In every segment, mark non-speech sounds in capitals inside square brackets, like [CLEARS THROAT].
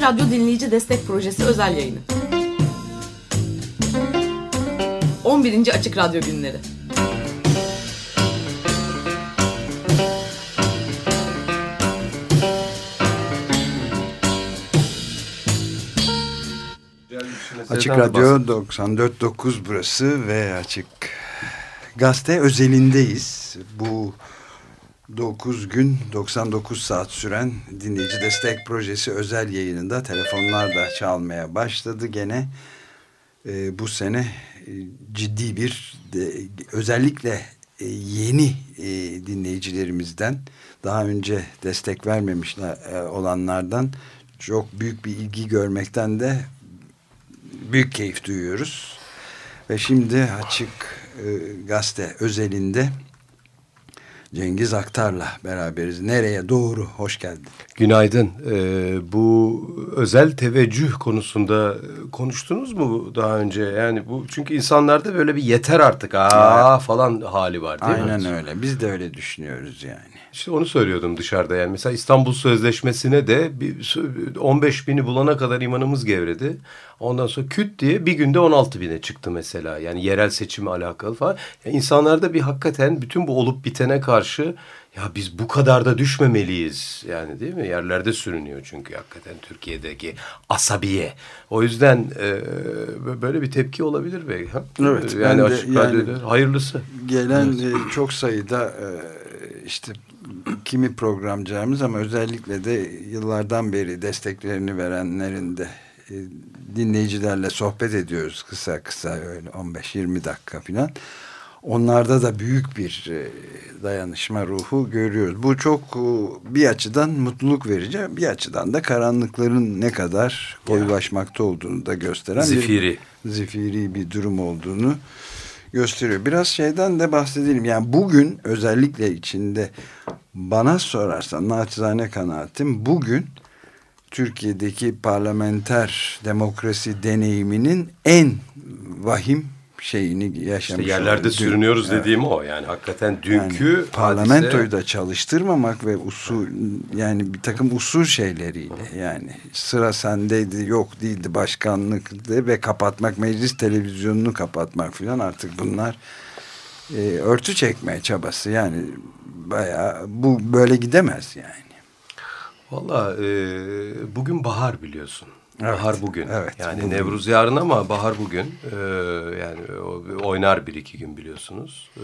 Açık Radyo Dinleyici Destek Projesi özel yayını. 11. Açık Radyo Günleri. Açık Radyo 94.9 burası ve Açık Gazete özelindeyiz. Bu 9 gün 99 saat süren dinleyici destek projesi özel yayınında telefonlar da çalmaya başladı gene. Ee, bu sene e, ciddi bir de, özellikle e, yeni e, dinleyicilerimizden daha önce destek vermemişler e, olanlardan çok büyük bir ilgi görmekten de büyük keyif duyuyoruz. Ve şimdi açık e, gazete özelinde Cengiz Aktar'la beraberiz. Nereye doğru? Hoş geldin. Günaydın. Ee, bu özel teveccüh konusunda konuştunuz mu daha önce? Yani bu çünkü insanlarda böyle bir yeter artık aa evet. falan hali var değil Aynen mi? Aynen öyle. Biz de öyle düşünüyoruz yani. İşte onu söylüyordum dışarıda yani. Mesela İstanbul Sözleşmesi'ne de 15 bini bulana kadar imanımız gevredi. Ondan sonra küt diye bir günde 16 bine çıktı mesela. Yani yerel seçime alakalı falan. Yani insanlarda bir hakikaten bütün bu olup bitene karşı ya biz bu kadar da düşmemeliyiz. Yani değil mi? Yerlerde sürünüyor çünkü hakikaten Türkiye'deki asabiye. O yüzden e, böyle bir tepki olabilir belki. Evet. Yani açık yani, hayırlısı. Gelen evet. çok sayıda e, işte kimi programcılarımız ama özellikle de yıllardan beri desteklerini verenlerin de e, dinleyicilerle sohbet ediyoruz kısa kısa öyle 15-20 dakika falan. Onlarda da büyük bir e, dayanışma ruhu görüyoruz. Bu çok e, bir açıdan mutluluk verici, bir açıdan da karanlıkların ne kadar koyulaşmakta olduğunu da gösteren zifiri. bir zifiri bir durum olduğunu gösteriyor. Biraz şeyden de bahsedelim. Yani bugün özellikle içinde bana sorarsan naçizane kanaatim bugün Türkiye'deki parlamenter demokrasi deneyiminin en vahim şeyini yaşamış. İşte yerlerde oldu. sürünüyoruz evet. dediğim o. Yani hakikaten dünkü yani, parlamentoyu hadise... da çalıştırmamak ve usul yani bir takım usul şeyleriyle yani sıra sendeydi yok değildi başkanlıktı ve kapatmak meclis televizyonunu kapatmak filan artık bunlar e, örtü çekmeye çabası yani bayağı bu böyle gidemez yani. Valla e, bugün bahar biliyorsun. Evet, bahar bugün. Evet, yani bugün. Nevruz yarın ama bahar bugün. Ee, yani oynar bir iki gün biliyorsunuz. Ee,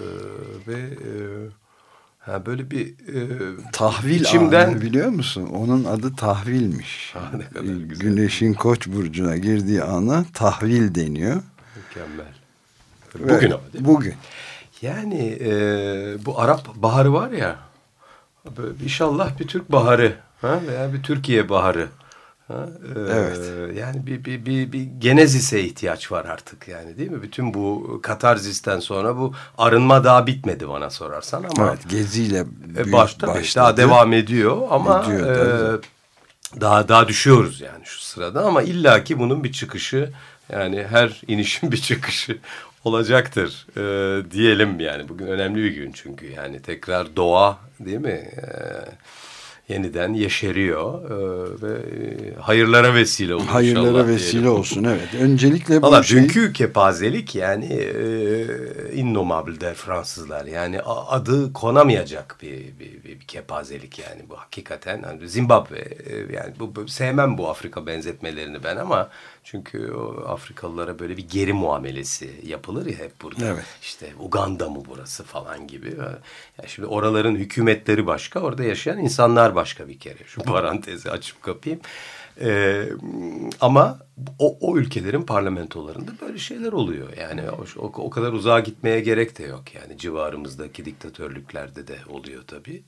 ve e, ha böyle bir e, tahvil içimden anı biliyor musun? Onun adı tahvilmiş. Ha, ne kadar güzel. Güneşin Koç burcuna girdiği ana tahvil deniyor. Mükemmel. Bugün ama değil mi? Bugün. Yani e, bu Arap baharı var ya. Böyle, inşallah bir Türk baharı ha? veya bir Türkiye baharı Ha, e, evet. Yani bir, bir, bir, bir genezise ihtiyaç var artık yani değil mi? Bütün bu katarzisten sonra bu arınma daha bitmedi bana sorarsan ama. Evet geziyle büyük başta başladı. daha devam ediyor ama ediyor, e, daha daha düşüyoruz yani şu sırada ama illaki bunun bir çıkışı yani her inişin [LAUGHS] bir çıkışı olacaktır e, diyelim yani bugün önemli bir gün çünkü yani tekrar doğa değil mi? E, yeniden yeşeriyor e, ve hayırlara vesile olur Hayırlara inşallah vesile diyelim. olsun evet. Öncelikle bu Valla şey... dünkü kepazelik yani e, innomable der Fransızlar. Yani adı konamayacak bir, bir, bir, bir kepazelik yani bu hakikaten. Yani Zimbabwe e, yani bu, bu sevmem bu Afrika benzetmelerini ben ama çünkü o Afrikalılara böyle bir geri muamelesi yapılır ya hep burada. Evet. İşte Uganda mı burası falan gibi. Yani şimdi oraların hükümetleri başka, orada yaşayan insanlar başka bir kere. Şu parantezi açıp kapayım. Ee, ama o, o ülkelerin parlamentolarında böyle şeyler oluyor. Yani o, o, kadar uzağa gitmeye gerek de yok. Yani civarımızdaki diktatörlüklerde de oluyor tabii.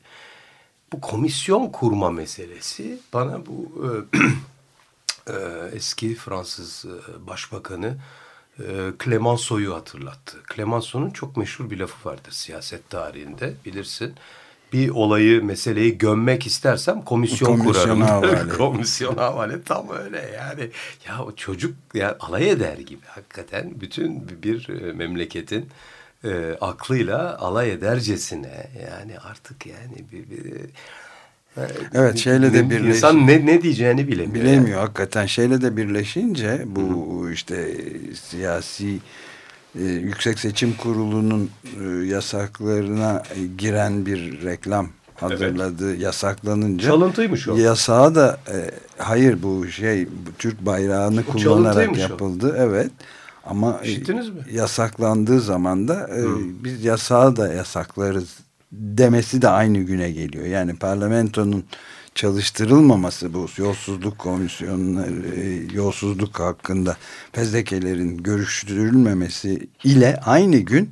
Bu komisyon kurma meselesi bana bu e, [CLEARS THROAT] eski Fransız e, başbakanı e, Clemenceau'yu hatırlattı. Clemenceau'nun çok meşhur bir lafı vardır siyaset tarihinde bilirsin bir olayı, meseleyi gömmek istersem komisyon, komisyon kurarım. Havale. [LAUGHS] komisyon havale tam öyle yani. Ya o çocuk ya alay eder gibi hakikaten bütün bir e, memleketin e, aklıyla alay edercesine yani artık yani bir, bir Evet şeyle de birleşince. İnsan ne, ne diyeceğini bilemiyor. Bilemiyor yani. hakikaten. Şeyle de birleşince bu Hı-hı. işte siyasi e, Yüksek Seçim Kurulu'nun e, yasaklarına giren bir reklam hazırladığı evet. yasaklanınca çalıntıymış o. Yasağı da e, hayır bu şey bu Türk bayrağını o kullanarak yapıldı. O. Evet. Ama mi? yasaklandığı zaman da e, biz yasağı da yasaklarız demesi de aynı güne geliyor. Yani parlamentonun çalıştırılmaması bu yolsuzluk komisyonları yolsuzluk hakkında fezlekelerin görüştürülmemesi ile aynı gün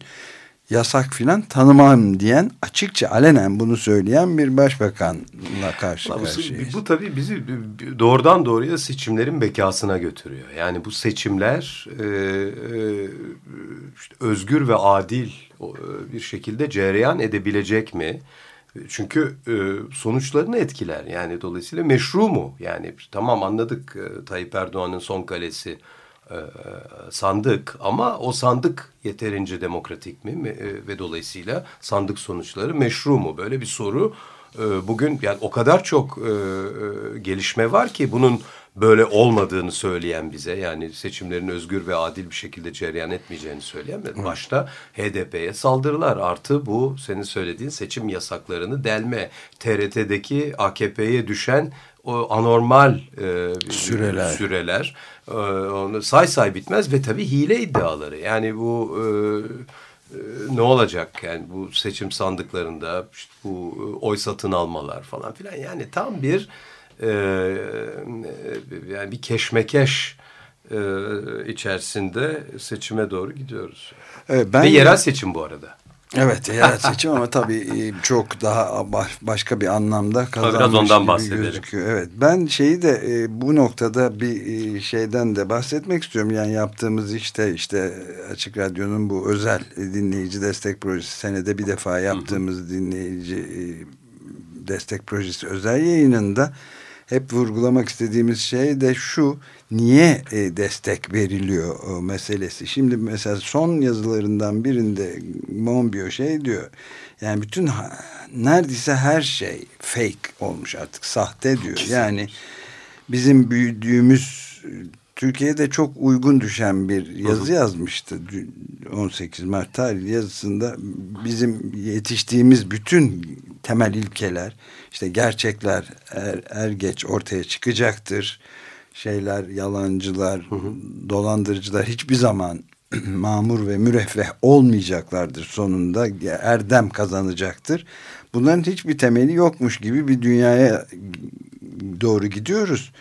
yasak filan tanımam diyen açıkça alenen bunu söyleyen bir başbakanla karşı karşıyayız. Bu, tabii bizi doğrudan doğruya seçimlerin bekasına götürüyor. Yani bu seçimler e, e, işte özgür ve adil bir şekilde cereyan edebilecek mi? Çünkü e, sonuçlarını etkiler. Yani dolayısıyla meşru mu? Yani tamam anladık e, Tayyip Erdoğan'ın son kalesi e, sandık ama o sandık yeterince demokratik mi e, ve dolayısıyla sandık sonuçları meşru mu? Böyle bir soru e, bugün yani o kadar çok e, e gelişme var ki bunun böyle olmadığını söyleyen bize yani seçimlerin özgür ve adil bir şekilde cereyan etmeyeceğini söyleyen ve başta HDP'ye saldırılar. Artı bu senin söylediğin seçim yasaklarını delme TRT'deki AKP'ye düşen o anormal e, süreler, süreler e, onu say say bitmez ve tabii hile iddiaları. Yani bu e, e, ne olacak? Yani bu seçim sandıklarında işte bu e, oy satın almalar falan filan. Yani tam bir e, yani bir keşmekeş e, içerisinde seçime doğru gidiyoruz. Evet, ben Ve yerel seçim bu arada. Evet yerel [LAUGHS] seçim ama tabii çok daha baş, başka bir anlamda kazanmış Biraz ondan bahsedelim. gözüküyor. Evet ben şeyi de e, bu noktada bir e, şeyden de bahsetmek istiyorum. Yani yaptığımız işte işte Açık Radyo'nun bu özel dinleyici destek projesi senede bir defa yaptığımız hı hı. dinleyici e, destek projesi özel yayınında hep vurgulamak istediğimiz şey de şu niye e, destek veriliyor o meselesi. Şimdi mesela son yazılarından birinde Monbiot şey diyor yani bütün neredeyse her şey fake olmuş artık sahte diyor. Yani bizim büyüdüğümüz Türkiye'de çok uygun düşen bir yazı yazmıştı 18 Mart tarihli yazısında bizim yetiştiğimiz bütün temel ilkeler işte gerçekler er, er geç ortaya çıkacaktır. Şeyler yalancılar hı hı. dolandırıcılar hiçbir zaman [CLEARS THROAT] mamur ve müreffeh olmayacaklardır. Sonunda erdem kazanacaktır. Bunların hiçbir temeli yokmuş gibi bir dünyaya doğru gidiyoruz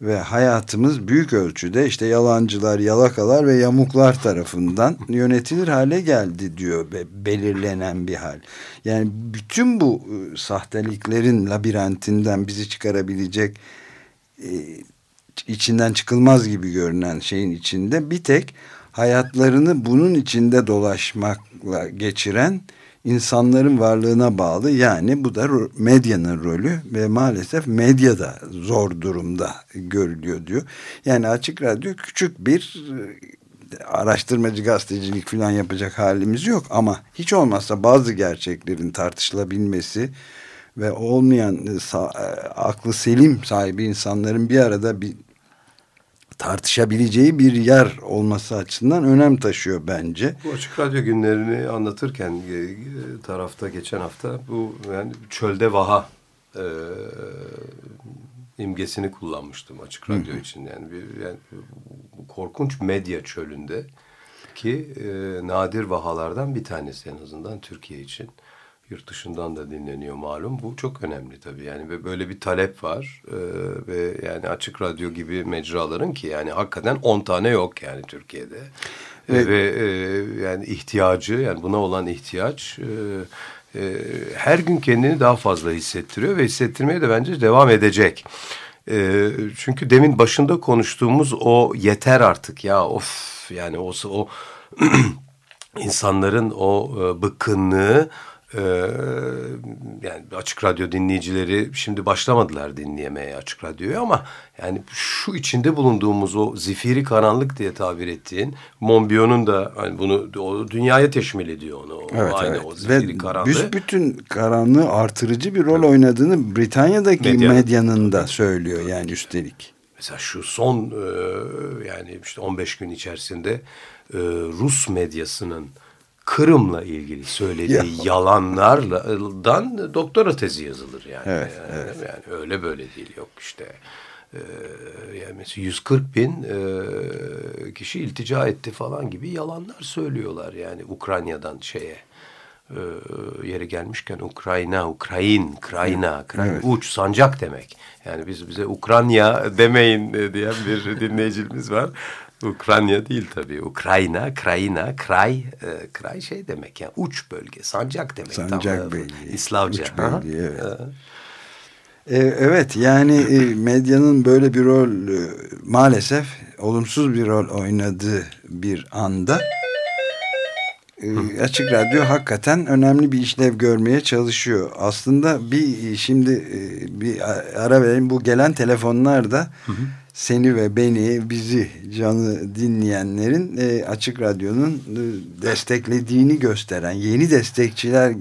ve hayatımız büyük ölçüde işte yalancılar, yalakalar ve yamuklar tarafından [LAUGHS] yönetilir hale geldi diyor belirlenen bir hal. Yani bütün bu ıı, sahteliklerin labirentinden bizi çıkarabilecek e, içinden çıkılmaz gibi görünen şeyin içinde bir tek hayatlarını bunun içinde dolaşmakla geçiren insanların varlığına bağlı. Yani bu da medyanın rolü ve maalesef medya da zor durumda görülüyor diyor. Yani Açık Radyo küçük bir e, araştırmacı gazetecilik falan yapacak halimiz yok ama hiç olmazsa bazı gerçeklerin tartışılabilmesi ve olmayan e, aklı selim sahibi insanların bir arada bir tartışabileceği bir yer olması açısından önem taşıyor bence. Bu açık radyo günlerini anlatırken e, tarafta geçen hafta bu yani çölde vaha e, imgesini kullanmıştım açık radyo Hı. için yani bir yani korkunç medya çölünde ki e, nadir vahalardan bir tanesi en azından Türkiye için yurt dışından da dinleniyor malum. Bu çok önemli tabii yani ve böyle bir talep var ee, ve yani açık radyo gibi mecraların ki yani hakikaten 10 tane yok yani Türkiye'de. Evet. Ve e, yani ihtiyacı yani buna olan ihtiyaç e, e, her gün kendini daha fazla hissettiriyor ve hissettirmeye de bence devam edecek. E, çünkü demin başında konuştuğumuz o yeter artık ya of yani o, o [CLEARS THROAT] insanların o e, bıkkınlığı Ee, yani açık radyo dinleyicileri şimdi başlamadılar dinleyemeye açık radyoyu ama yani şu içinde bulunduğumuz o zifiri karanlık diye tabir ettiğin Monbiot'un da hani bunu o dünyaya teşmil ediyor onu. O, evet, aynı evet. o zifiri Ve karanlığı. bütün karanlığı artırıcı bir rol oynadığını Britanya'daki Medya. medyanın da söylüyor yani üstelik. Mesela şu son e, yani işte 15 gün içerisinde e, Rus medyasının Kırım'la ilgili söylediği Ya. yalanlardan doktora tezi yazılır yani. Evet, yani, yani öyle böyle değil yok işte. E, yani mesela 140 bin e, kişi iltica etti falan gibi yalanlar söylüyorlar yani Ukrayna'dan şeye. E, yeri gelmişken Ukrayna, Ukrayin, Krayna, Krayna Evet. uç, sancak demek. Yani biz bize Ukrayna demeyin e, diyen bir [LAUGHS] dinleyicimiz var. Ukrayna değil tabii. Ukrayna, Krayna, Kray, e, Kray şey demek yani uç bölge, sancak demek. Sancak Tam, e, bölge, İslavca. uç bölge, evet. E, E, evet yani e, medyanın böyle bir rol maalesef olumsuz bir rol oynadığı bir anda e, Açık Radyo hakikaten önemli bir işlev görmeye çalışıyor. Aslında bir şimdi bir ara verelim bu gelen telefonlar da seni ve beni bizi canı dinleyenlerin e, Açık Radyo'nun e, desteklediğini gösteren yeni destekçiler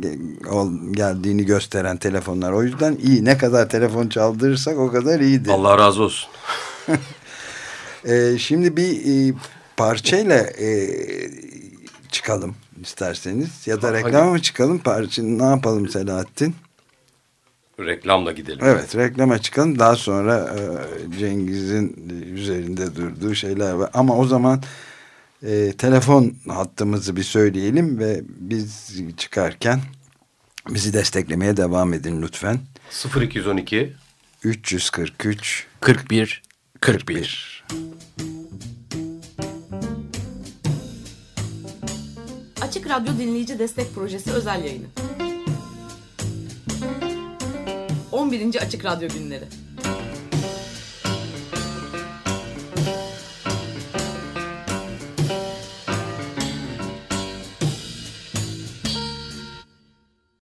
ol- geldiğini gösteren telefonlar. O yüzden iyi ne kadar telefon çaldırırsak o kadar iyidir. Allah razı olsun. [LAUGHS] E, şimdi bir e, parçayla e, çıkalım isterseniz ya da reklama mı çıkalım parça ne yapalım Selahattin? Reklamla gidelim. Evet reklama çıkalım daha sonra e, Cengiz'in üzerinde durduğu şeyler var ama o zaman e, telefon hattımızı bir söyleyelim ve biz çıkarken bizi desteklemeye devam edin lütfen 0212 343 41 41. Açık Radyo Dinleyici Destek Projesi özel yayını. 11. Açık Radyo Günleri.